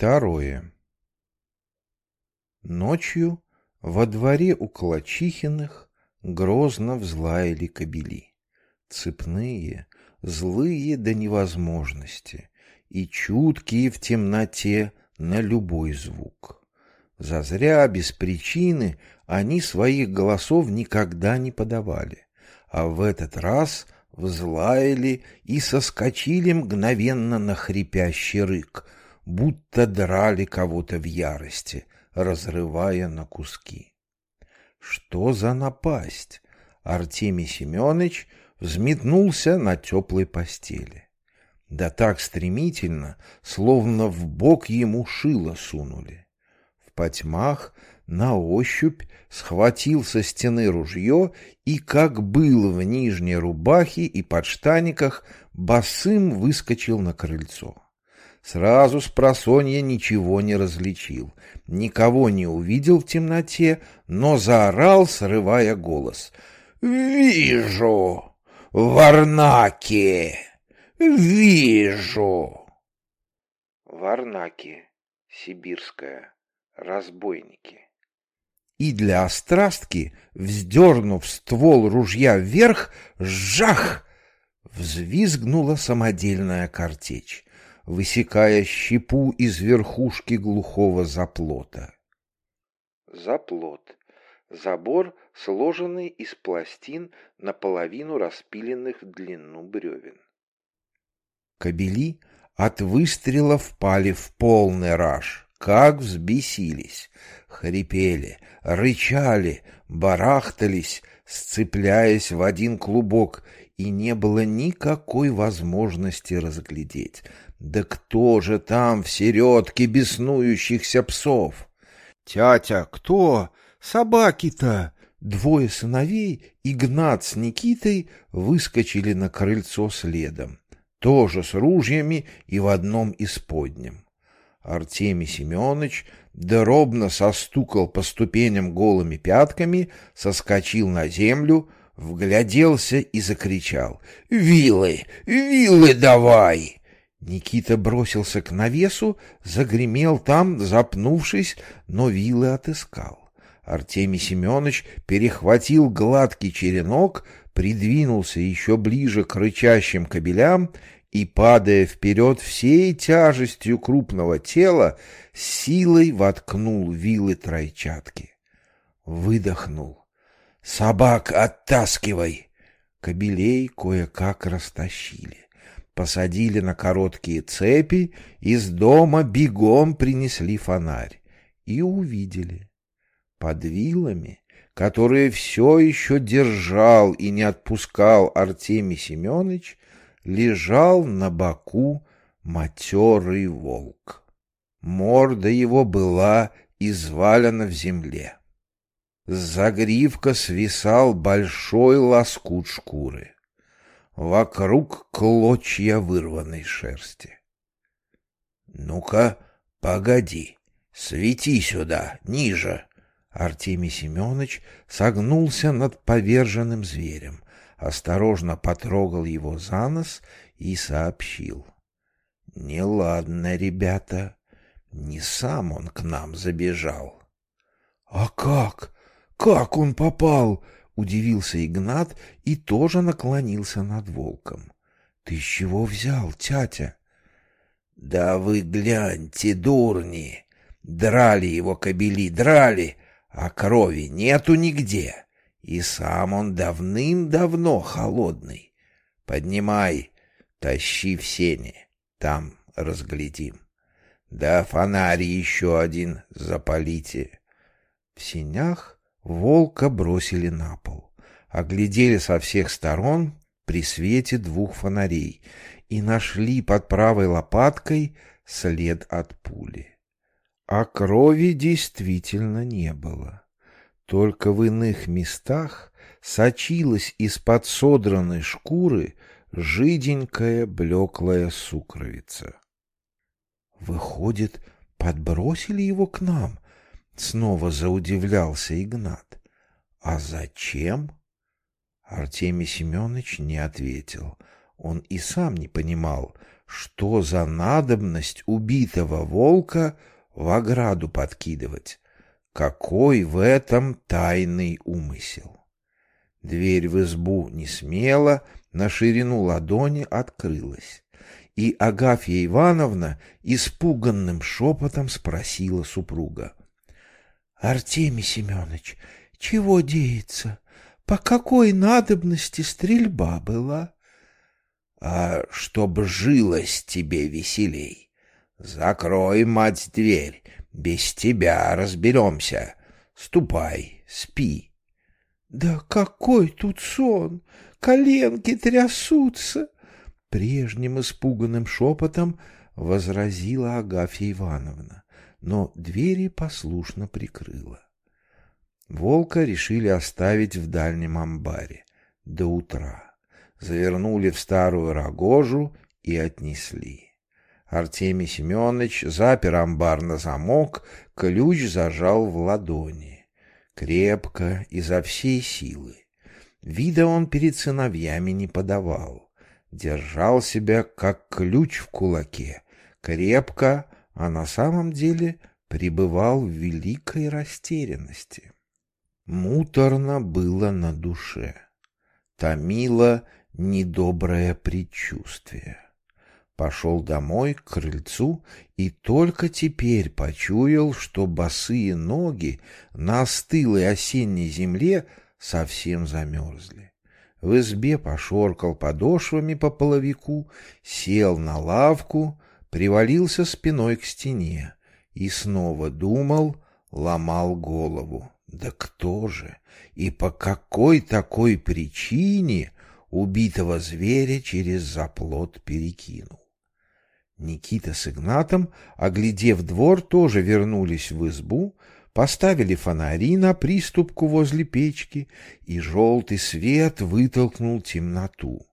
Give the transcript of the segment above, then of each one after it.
Второе. Ночью во дворе у Калачихиных грозно взлаяли кобели. Цепные, злые до невозможности и чуткие в темноте на любой звук. Зазря, без причины, они своих голосов никогда не подавали, а в этот раз взлаяли и соскочили мгновенно на хрипящий рык — будто драли кого-то в ярости, разрывая на куски. Что за напасть? Артемий Семенович взметнулся на теплой постели. Да так стремительно, словно в бок ему шило сунули. В потьмах на ощупь схватил со стены ружье и, как был в нижней рубахе и подштаниках, босым выскочил на крыльцо. Сразу с просонья ничего не различил, никого не увидел в темноте, но заорал, срывая голос. «Вижу! Варнаки! Вижу!» Варнаки, сибирская, разбойники. И для острастки, вздернув ствол ружья вверх, жах! Взвизгнула самодельная картечь высекая щепу из верхушки глухого заплота. Заплот. Забор, сложенный из пластин, наполовину распиленных в длину бревен. Кобели от выстрела впали в полный раж, как взбесились, хрипели, рычали, барахтались, сцепляясь в один клубок, и не было никакой возможности разглядеть, да кто же там в середке беснующихся псов? Тятя, кто? Собаки-то! Двое сыновей, Игнат с Никитой, выскочили на крыльцо следом, тоже с ружьями и в одном из подням. Артемий Семенович дробно состукал по ступеням голыми пятками, соскочил на землю, вгляделся и закричал «Вилы! Вилы давай!» Никита бросился к навесу, загремел там, запнувшись, но вилы отыскал. Артемий Семенович перехватил гладкий черенок, придвинулся еще ближе к рычащим кобелям и, падая вперед всей тяжестью крупного тела, силой воткнул вилы тройчатки. Выдохнул. «Собак оттаскивай!» Кобелей кое-как растащили посадили на короткие цепи, из дома бегом принесли фонарь и увидели. Под вилами, которые все еще держал и не отпускал Артемий Семенович, лежал на боку матерый волк. Морда его была извалена в земле. С загривка свисал большой лоскут шкуры. Вокруг клочья вырванной шерсти. «Ну-ка, погоди, свети сюда, ниже!» Артемий Семенович согнулся над поверженным зверем, осторожно потрогал его за нос и сообщил. «Неладно, ребята, не сам он к нам забежал». «А как? Как он попал?» Удивился Игнат и тоже наклонился над волком. — Ты с чего взял, тятя? — Да вы гляньте, дурни! Драли его кобели, драли, а крови нету нигде. И сам он давным-давно холодный. Поднимай, тащи в сене, там разглядим. Да фонарь еще один запалите. В сенях Волка бросили на пол, оглядели со всех сторон при свете двух фонарей и нашли под правой лопаткой след от пули. А крови действительно не было. Только в иных местах сочилась из-под содранной шкуры жиденькая блеклая сукровица. Выходит, подбросили его к нам, Снова заудивлялся Игнат. «А зачем?» Артемий Семенович не ответил. Он и сам не понимал, что за надобность убитого волка в ограду подкидывать? Какой в этом тайный умысел? Дверь в избу не смело, на ширину ладони открылась, и Агафья Ивановна испуганным шепотом спросила супруга. — Артемий Семенович, чего деется? По какой надобности стрельба была? — А чтоб жилось тебе веселей. Закрой, мать, дверь, без тебя разберемся. Ступай, спи. — Да какой тут сон! Коленки трясутся! Прежним испуганным шепотом возразила Агафья Ивановна, но двери послушно прикрыла. Волка решили оставить в дальнем амбаре до утра. Завернули в старую рогожу и отнесли. Артемий Семенович запер амбар на замок, ключ зажал в ладони. Крепко, изо всей силы. Вида он перед сыновьями не подавал. Держал себя, как ключ в кулаке, крепко, а на самом деле пребывал в великой растерянности. Муторно было на душе. Томило недоброе предчувствие. Пошел домой к крыльцу и только теперь почуял, что босые ноги на остылой осенней земле совсем замерзли. В избе пошоркал подошвами по половику, сел на лавку, привалился спиной к стене и снова думал, ломал голову. Да кто же и по какой такой причине убитого зверя через заплот перекинул? Никита с Игнатом, оглядев двор, тоже вернулись в избу, поставили фонари на приступку возле печки, и желтый свет вытолкнул темноту.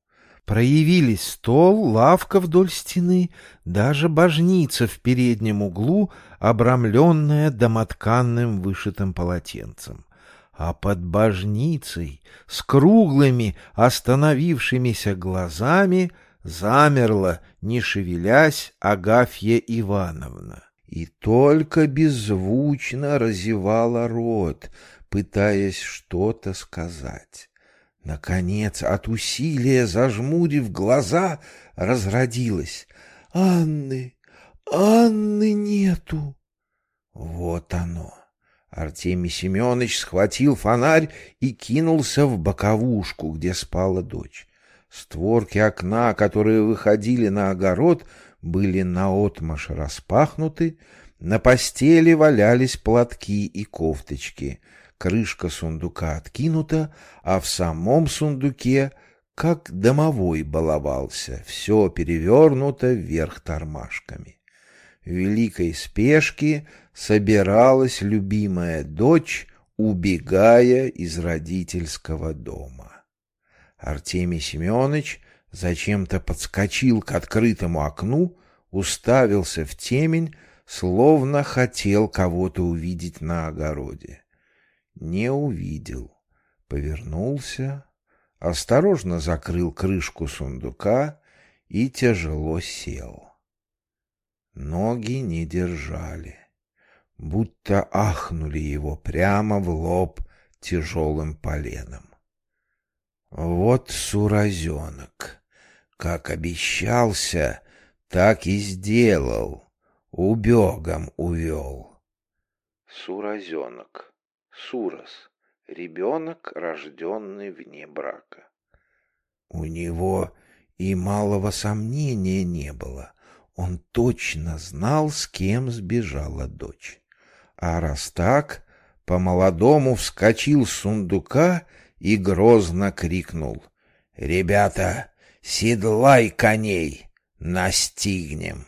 Проявились стол, лавка вдоль стены, даже божница в переднем углу, обрамленная домотканным вышитым полотенцем. А под божницей, с круглыми остановившимися глазами, замерла, не шевелясь, Агафья Ивановна. И только беззвучно разевала рот, пытаясь что-то сказать. Наконец, от усилия, зажмурив глаза, разродилась. «Анны! Анны нету!» Вот оно. Артемий Семенович схватил фонарь и кинулся в боковушку, где спала дочь. Створки окна, которые выходили на огород, были наотмашь распахнуты, на постели валялись платки и кофточки — крышка сундука откинута, а в самом сундуке, как домовой баловался, все перевернуто вверх тормашками. В великой спешке собиралась любимая дочь, убегая из родительского дома. Артемий Семенович зачем-то подскочил к открытому окну, уставился в темень, словно хотел кого-то увидеть на огороде не увидел. Повернулся, осторожно закрыл крышку сундука и тяжело сел. Ноги не держали, будто ахнули его прямо в лоб тяжелым поленом. Вот суразенок, как обещался, так и сделал, убегом увел. Суразенок Сурос, ребенок, рожденный вне брака. У него и малого сомнения не было. Он точно знал, с кем сбежала дочь. А раз так, по-молодому вскочил с сундука и грозно крикнул. «Ребята, седлай коней, настигнем!»